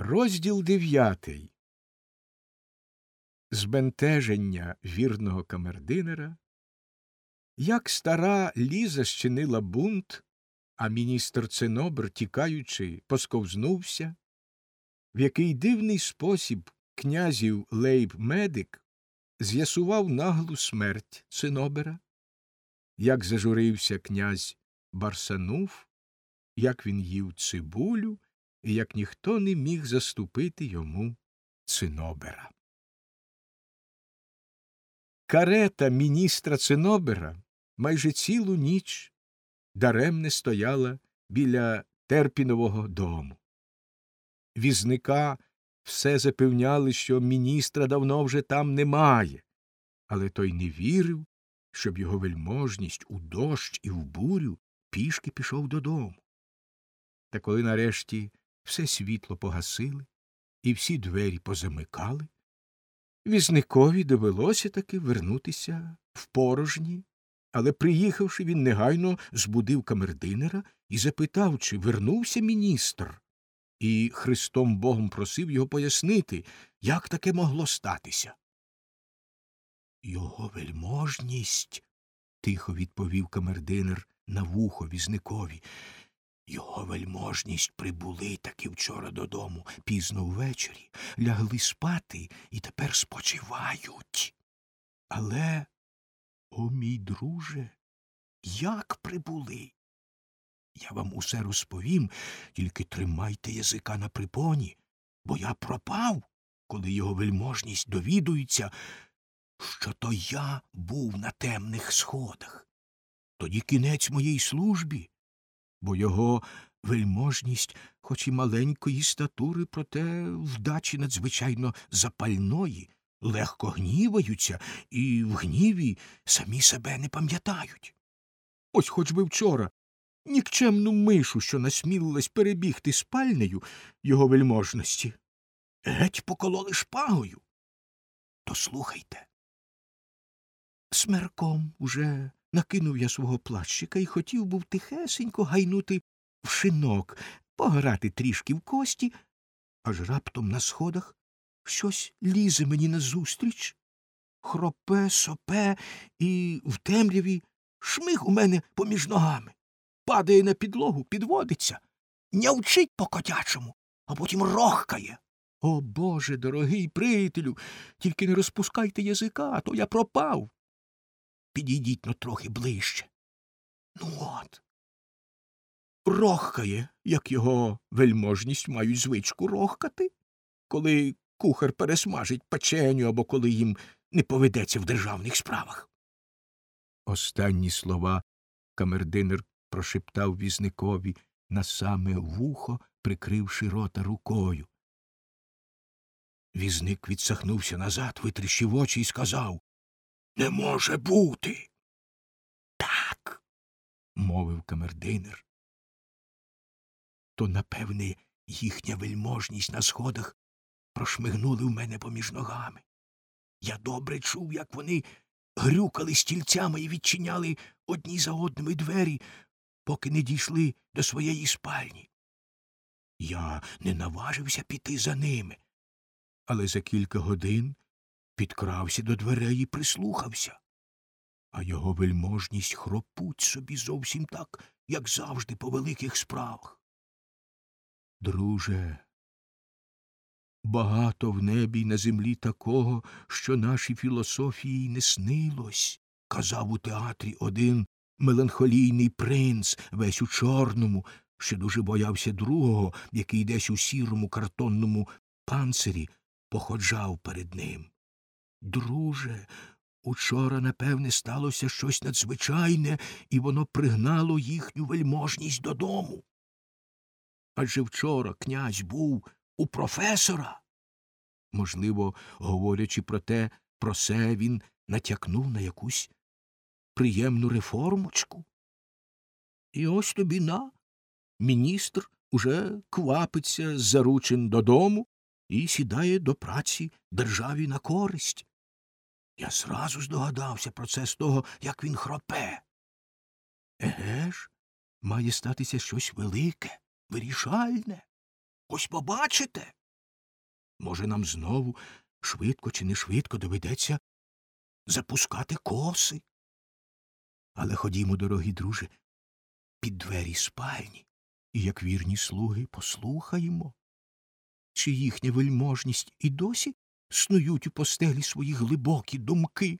Розділ дев'ятий. Збентеження вірного камердинера. Як стара Ліза щинила бунт, а міністр Цинобр, тікаючи, посковзнувся, в який дивний спосіб князів Лейб Медик з'ясував наглу смерть Цинобера, як зажурився князь Барсанув, як він їв цибулю, і як ніхто не міг заступити йому цинобера. Карета міністра цинобера майже цілу ніч даремне стояла біля Терпінового дому. Візника все запевняли, що міністра давно вже там немає, але той не вірив, щоб його вельможність у дощ і в бурю пішки пішов додому. Та коли нарешті все світло погасили і всі двері позамикали, візникові довелося таки вернутися в порожні, але, приїхавши, він негайно збудив камердинера і запитав, чи вернувся міністр, і Христом Богом просив його пояснити, як таке могло статися. Його вельможність, тихо відповів камердинер на вухо візникові. Його вельможність прибули таки вчора додому, пізно ввечері, лягли спати і тепер спочивають. Але, о мій друже, як прибули? Я вам усе розповім, тільки тримайте язика на припоні, бо я пропав, коли його вельможність довідується, що то я був на темних сходах. Тоді кінець моїй службі бо його вельможність, хоч і маленької статури, проте вдачі надзвичайно запальної, легко гніваються і в гніві самі себе не пам'ятають. Ось хоч би вчора нікчемну мишу, що насмілилась перебігти спальнею його вельможності, геть покололи шпагою. То слухайте. Смерком уже накинув я свого плащика і хотів був тихесенько гайнути в шинок, пограти трішки в кості, аж раптом на сходах щось лізе мені назустріч, хропе, сопе і в темряві шмиг у мене поміж ногами, падає на підлогу, підводиться, нявчить по котячому, а потім рохкає. О Боже, дорогий приятелю, тільки не розпускайте язика, а то я пропав. Підійдіть но трохи ближче. Ну от. Рохкає, як його вельможність мають звичку рохкати, коли кухар пересмажить печеню або коли їм не поведеться в державних справах. Останні слова камердинер прошептав візникові на саме вухо, прикривши рота рукою. Візник відсахнувся назад, витріщив очі і сказав Не може бути. Так, мовив камердинер. То, напевне, їхня вельможність на сходах прошмигнули в мене поміж ногами. Я добре чув, як вони грюкали стільцями і відчиняли одні за одними двері, поки не дійшли до своєї спальні. Я не наважився піти за ними, але за кілька годин підкрався до дверей і прислухався. А його вельможність хропуть собі зовсім так, як завжди по великих справах. Друже, багато в небі й на землі такого, що нашій філософії не снилось, казав у театрі один меланхолійний принц, весь у чорному, що дуже боявся другого, який десь у сірому картонному панцирі походжав перед ним. Друже, учора, напевне, сталося щось надзвичайне, і воно пригнало їхню вельможність додому. Адже вчора князь був у професора. Можливо, говорячи про те, про се він натякнув на якусь приємну реформочку. І ось тобі на. Міністр уже квапиться з заручин додому і сідає до праці державі на користь. Я зразу здогадався про це з того, як він хропе. Еге ж, має статися щось велике, вирішальне. Ось побачите. Може, нам знову швидко чи не швидко доведеться запускати коси. Але ходімо, дорогі друже, під двері спальні, і, як вірні слуги, послухаємо, чи їхня вельможність і досі снують у постелі свої глибокі думки.